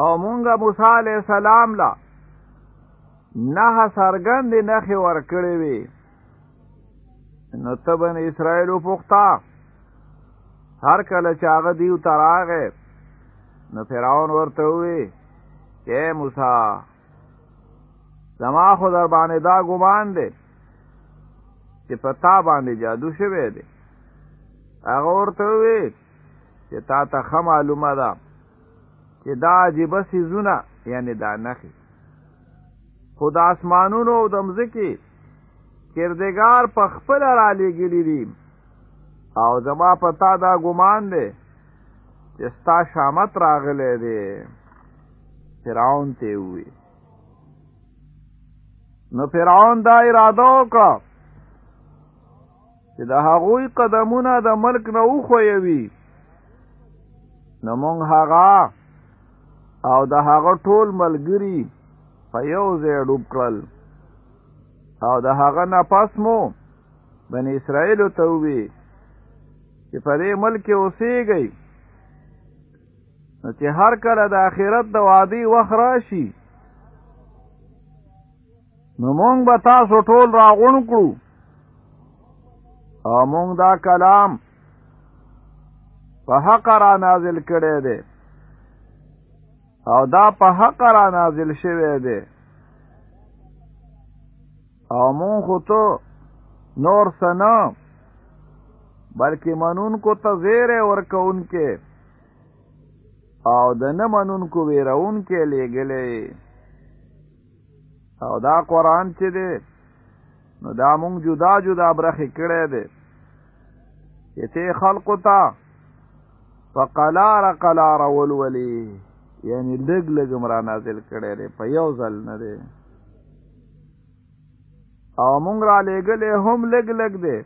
او مونږه موسی علی السلام لا نه سرګند نه خې ور کړې وي نو تبن اسرائیل پوښتا هر کله چې هغه دیو تراغه نو فرعون ورته وی اے موسی زما خو در باندې دا ګمان دی چې پتا باندې جادو شوی دی هغه ورته وی چې تا ته خه معلومه ده چې دا عجیبه سیزونه یعنی دا نخي خو د اسمانونو او د مځکې کردګار په خپل را لېږلي دي او زما په تا دا ګمان دی چې ستا شامت راغلی دی فرعون ته ووی نو فرعون دا اراده وکړه چې د هغوی قدمونه د ملک نه وخویوي نو مونږ هغه او د هغه ټول ملګري په یو ځای ډوب کړل او د هغه نه پس مو بن اسرائیل ته وی چې په دې ملک اوسېږي نو چې هر کله د آخرت د وادي وخت راشي نو مونږ به تاسو ټول راغون کړو او مونږ دا کلام په حق را نازل کړی دی او دا په حق را نازل شوی دی او مونږ خو ته نور سنا بلکې منون کو ته زیره ورکون کې او د نه منون کو ویرون کې لګلې او دا قران چې دی نو دا مونږ جدا جدا برخې کړې دي چې ته خلق ته فقلار قلار ولولي یعنی لګ لګ مرا نازل کړي لري په یو ځل نه دي او مونږ را لګلې هم لګ لګ دي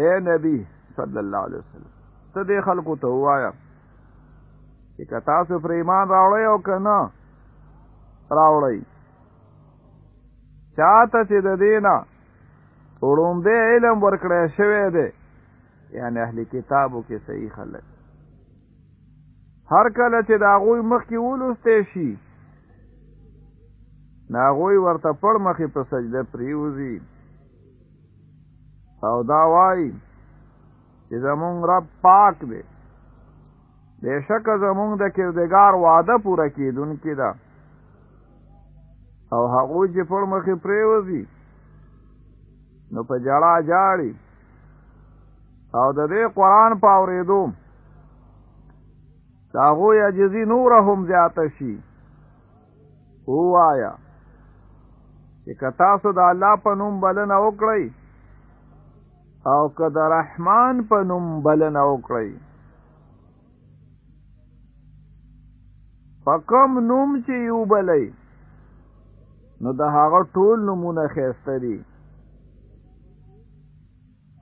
اے نبی صلی الله علیه وسلم ته دې خلکو ته وایا چې که تاسو پر ایمان راوړی او که نه راوړی چاته چې د دینه وړومبی علم ورکړی شوی دی یعنی اهل کتابو کې صحیح خلک هر کله چې د هغوی مخکې ولوستی شي نو هغوی ورته پړ مخې په سجده پریوځي او دا وایي چې زمونږ رب پاک دی بشک زمونږ د کردګار وعده پوره کیدونکې ده او هغه چې پر مخې پریوزي نو په جړا جاړي او د دې قران په اوریدو داغو یا جزی نور هم زیات شي وایا چې که تاسو د الله په نوم بلنه وکړئ او که د رحمان په نوم بلنه وکړئ په کوم نوم چې یو بلئ نو د هغه ټول نمونه خېسته دي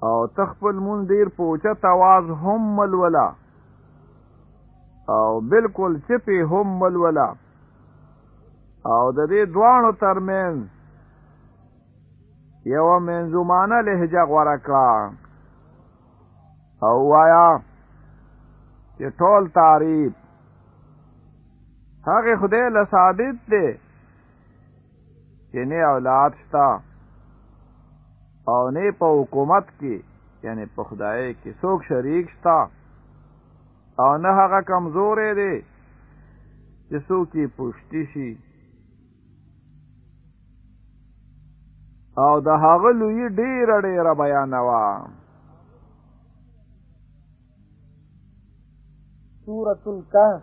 او تخپل مون ډیر په اوچت आवाज هم ملولا او بالکل چپی هم ملولا او د دې دوانو ترمنځ یو منځومانه لهجه غوړه کړه او وایا چې ټول تعریف هغه خدای له ثابت دی چې نه اولاد شته او نه په حکومت کې یعنی په خدای کې څوک شریک شته او نه هغه کمزورې دی چې څوک یې پوښتي شي او د هغه لوی ډیر ډیر بیانوا سورۃ الکهف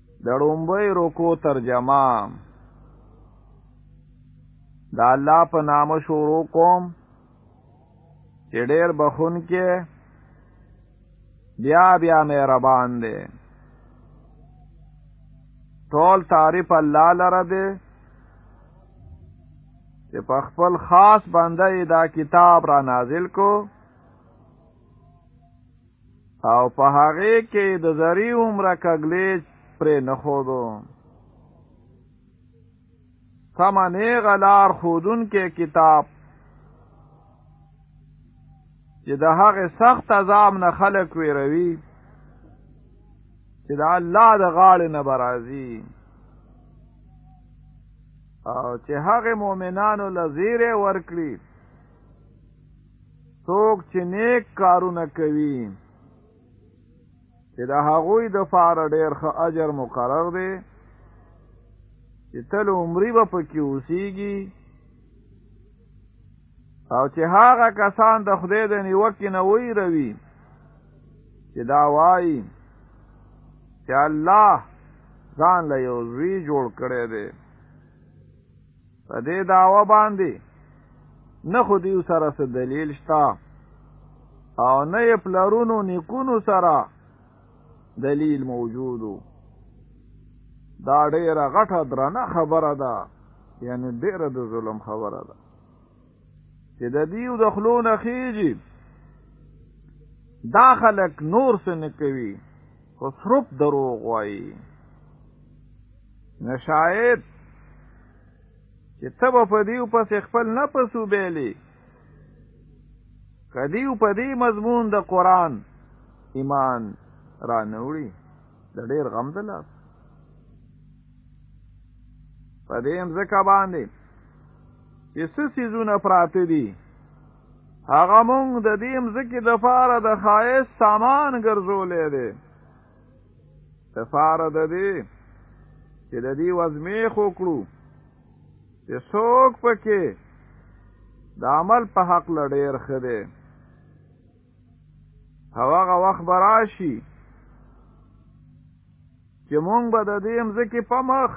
د ړومبۍ رکو ترجمه د الله په نامه شروع کوم چې ډېر بخون کې بیا بیا مهربان دی ټول تعریف الله لره دی چې په خپل خاص باندې دا کتاب را نازل کو او په هغه کې د زری عمره کګلې پرې نه خودو سمه نیغه لار خودون کې کتاب چې د هغه سخت عذاب نه خلق ویروي چې د الله د غاړې نه برازي او چې هغه مؤمنانو لزیره ورکړي څوک چې نیک کارونه کوي چې د هغوی د فاره ډیر ښه اجر مقرر دی چې تل عمری به پکې اوسیږي او چې هغه کسان د خدای د نیوکې نه وی روي چې دا وایي چې الله ځان له یو زوی جوړ کړی دی په دې دعوه باندې نه خو دیو سره څه دلیل شته او نه یې پلرونو نیکونو سره دلیل موجودو دا ډیره غټه درنه خبره ده یعنی ډیره د ظلم خبره ده چې د دیو د خلو نه خېږي دا خلک نور څه نه کوي خو صرف دروغ وایي نه شاید چې ته به په دیو پسې خپل نه پسو بیلی که دیو په دې مضمون د قرآن ایمان را نوړي د ډېر غم د لاس په دې مځکه باندې چې څه سیزونه پراته دي هغه مونږ د دې مزکې د فاره د خایس سامان ګرځولې دی د فاره د دې چې د دې وزمې خو کړو چې څوک پکې د عمل په حق لډیر خده او هغه وخت به راشي چې مونږ به د دې مځکې په مخ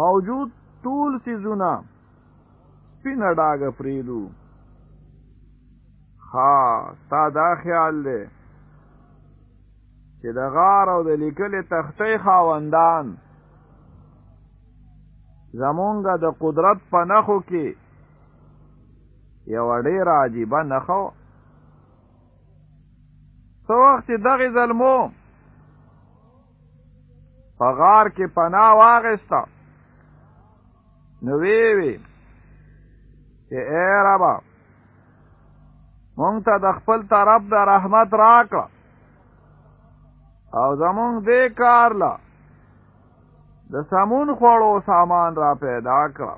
موجود ټول سیزونه سپینه ډاګه پریدو ها تا دا خیال دی چې د غار او د لیکلې تختې خاوندان زمونږ د قدرت په نخو کې یو ډیر عجیبه نخو سو وخت دغه ظلمو په غار کې پناه واغستا نو وی وی چې اے رب مونږ ته د خپل طرف د رحمت راکړه او زمونږ دې کار لا د سمون خوړو سامان را پیدا کړه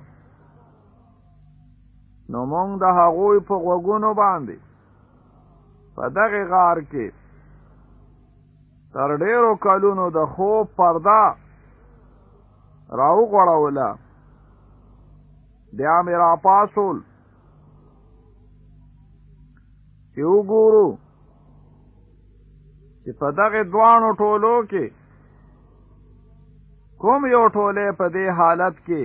نو مونږ د هغوی په غوګونو باندې په دغه غار کې تر ډیرو کلونو د خوب پرده راوغړوله بیا مې راپاسول چې وګورو چې په دغه دوانو ټولو کې کوم یو ټوله په دې حالت کې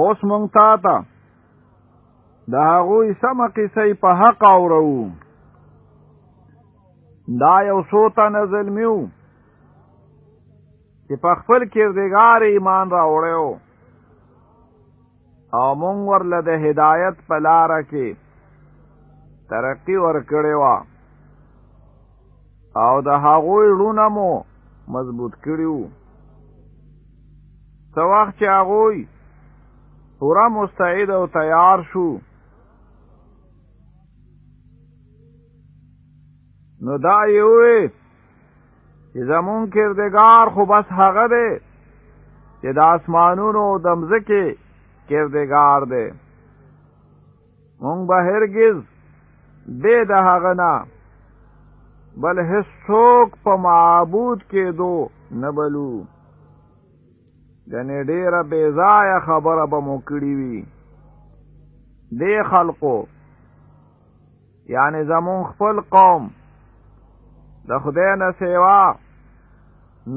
اوس مونږ تا ته د هغوی سمه قصه په حق اورو دا یو څو تنه زلمي وو چې په خپل کردګار ایمان راوړی او مونږ ورله د هدایت په لار کې ترقی ورکړې وا او د هغوی ړونه مو مضبوط کړیو څو وخت چې هغوی پورا مستعد او تیار شو نو دا یوه زمون کردگار خو بس هغه دی چې د اسمانونو د مځکه کردگار دی مونږ به هرگز به د هغه نه بل هیڅوک په معبود کې دو نه بلو ګنې ډېره بې ځایه خبره به مو کړې وي دې خلقو یعنی زمون خپل قوم د خدای نه سیوا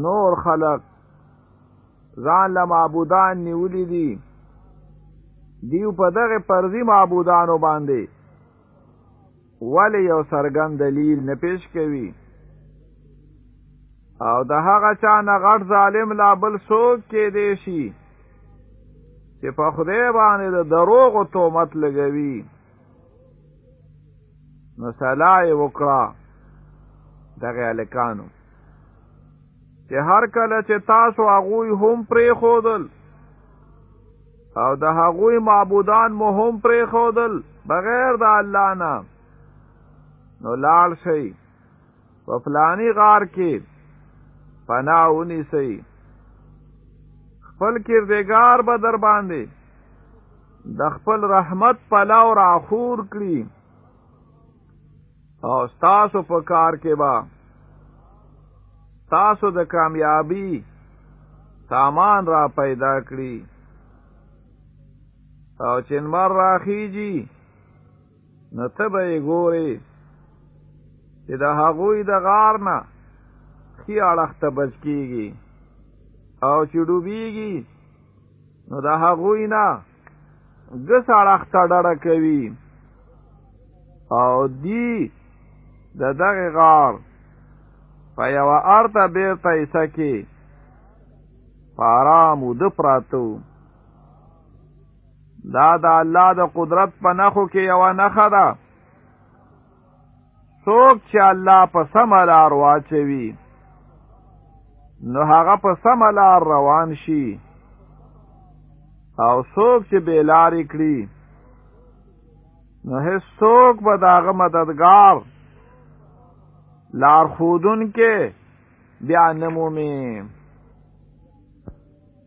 نور خلق ځان له معبودان نیولې دي دیو په دغه پرځي معبودانو باندې ولی یو سرګند دلیل نه پیش کوي او د هغه چا نه غټ ظالم لا بل څوک کې دی شي چې په خدای باندې د دروغ او تهمت لګوي نو سلا یې وکړه دغه الکانو چې هر کله چې تاسو هغوی هم پرې خودل او د هغوی معبودان مو هم پرې خودل بغیر د الله نه نو لاړ شئ په فلانی غار کې پناه ونیسي خپل کردګار به در باندې د خپل رحمت پلاو را خور کړي او تاسو په کار کې با تاسو د کامیابی سامان را پیدا کړي او چنمر راخیږي نو ته به یې ګورې چې د هغوی د غار نه ښي اړخ ته بچ کېږي او چې ډوبېږي نو د هغوی نه ګس اړخ ته ډډه کوي او دی د دغه غار په یوه ارته بېرته ایسه کې په آرام وده پراته دا د الله د قدرت په نخو کې یو نخه ده څوک چې الله په سم لار واچوي نو هغه په سم لار روان شي او څوک چې بې لارې کړي نو هیڅ څوک به د هغه مددګار لارښودونکی بیا نه مومي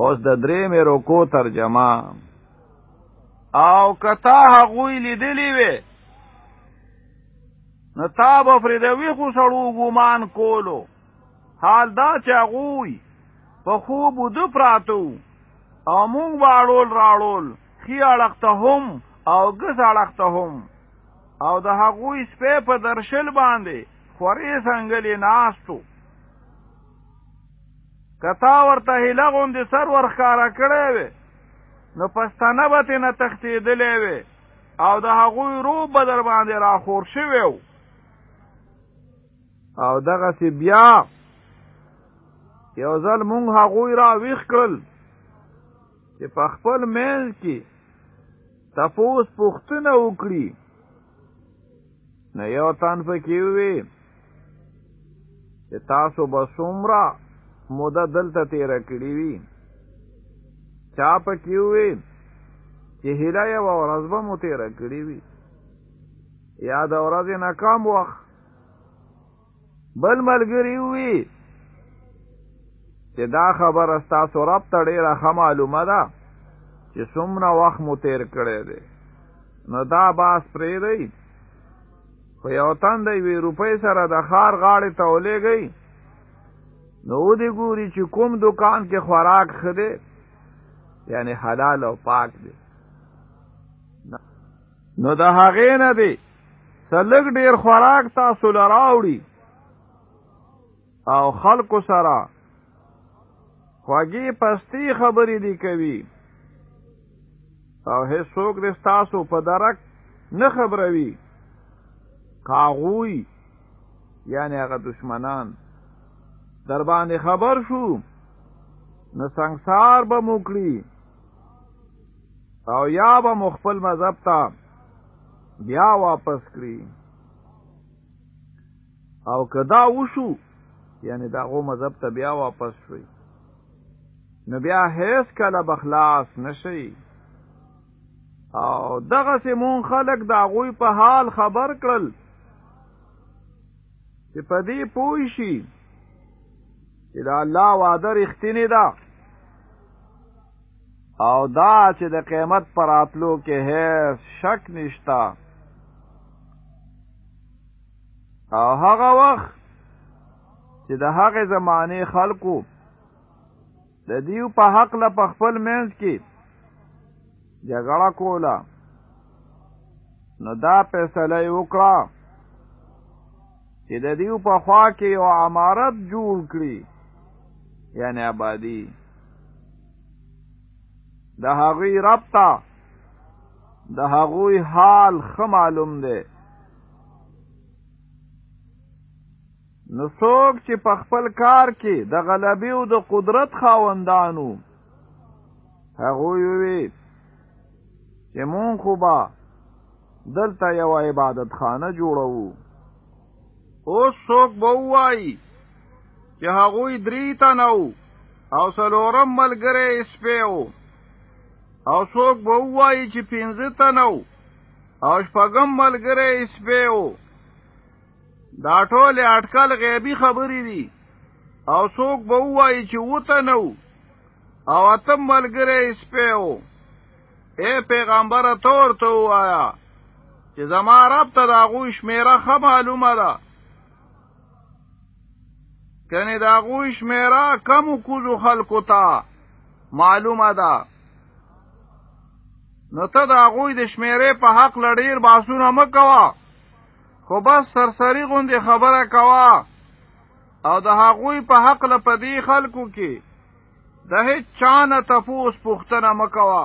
اوس د درې مې روکو ترجمه او کتا هغوی لیدلی وي نو تا به پرې د ویښو سړو ګومان کولو حال دا چې هغوی په خوب وده پراته وو او موږ به اړول راړول ښي اړخ ته هم او ګس اړخ ته هم او د هغوی سپه په درشل باندې خورې څنګهلې ناستو کتا ورته هله غوندې سر ورخاره کړی وي نو پستانه به تې نه تښتېدلی وي او د هغوی روح به در باندې راخور شوی و او دغسې بیا یو ځل مونږ هغوی را ویښ کړل چې په خپل مینځ کې تپوس پوښتنه وکړي نه یو تن پکې وي چې تاسو به څومره موده دلته تیره کړې وي چا پکې وي چې هیله یوه ورځ به مو تیره کړې وي یا د ورځې ناکام وخت بل ملګری وی چې دا خبره ستاسو رب ته ډیره ښه معلومه ده چې څومره وخت مو تیر کړی دی نو دا باس پرې دی په یو تن د یوې روپۍ سره د ښار غاړې ته ولېږئ نو ودې ګوري چې کوم دکان کې خوراک ښه دی یعنی حلال او پاک دی نو د هغې نه دی سلګ ډیر خوراک تاسو لراوړي او خلکو سره خوږی پستی خبرې دی کوي او هیڅوک دې تاسو په درک نه خبروي کاغوي یعنی هغه دشمنان در باندې خبر شو نو سنگسار به موکړي او یا به مخفل مذهب ته بیا واپس کړي او کدا وشو یعنی دا غو مذهب ته بیا واپس شوي نو بیا هیڅ کله بخلاص نشي او دغه سیمون خلق دا غوی په حال خبر کړل چې په دې پوي شي چې دا الله وعده رښتینی ده او دا چې د قیمت پر اتلو کې هیڅ شک نشتا او هغه وخت چې د هغې زمانې خلکو د دیو په حق له په خپل منځ کې جګړه کوله نو دا فیصله یې وکړه چې د دیو په خوا کې یو عمارت جوړ کړي یعنی آبادی د هغوی رب ته د هغوی حال ښه معلوم دی نو څوک چې په خپل کار کې د غلبې او د قدرت خاوندانو هغوی وي چې مونږ خو به دلته یو عبادت خانه جوړو اوس څوک به وایي چې هغوی درې تنه او څلورم ملګری سپیو او څوک به وایي چې پنځه تنه او شپږم ملګری سپیو دا ټول اټکل غیبی خبرې دي او څوک به وایي چې وته نو او اتم ملګری سپی و اے پیغمبره ته ورته ووایه چې زما رب ته د هغوی شمېره ښه معلومه ده کنې د هغوی شمېره کمو کوزو خلکو ته معلومه ده نو ته د هغوی د شمېرې په حق له ډېر باسونه مه کوه خو بس سرسری غوندې خبره کوه او د هغوی په حق له پدی خلکو کې د هیڅ چانه تفوس پوښتنه مکوا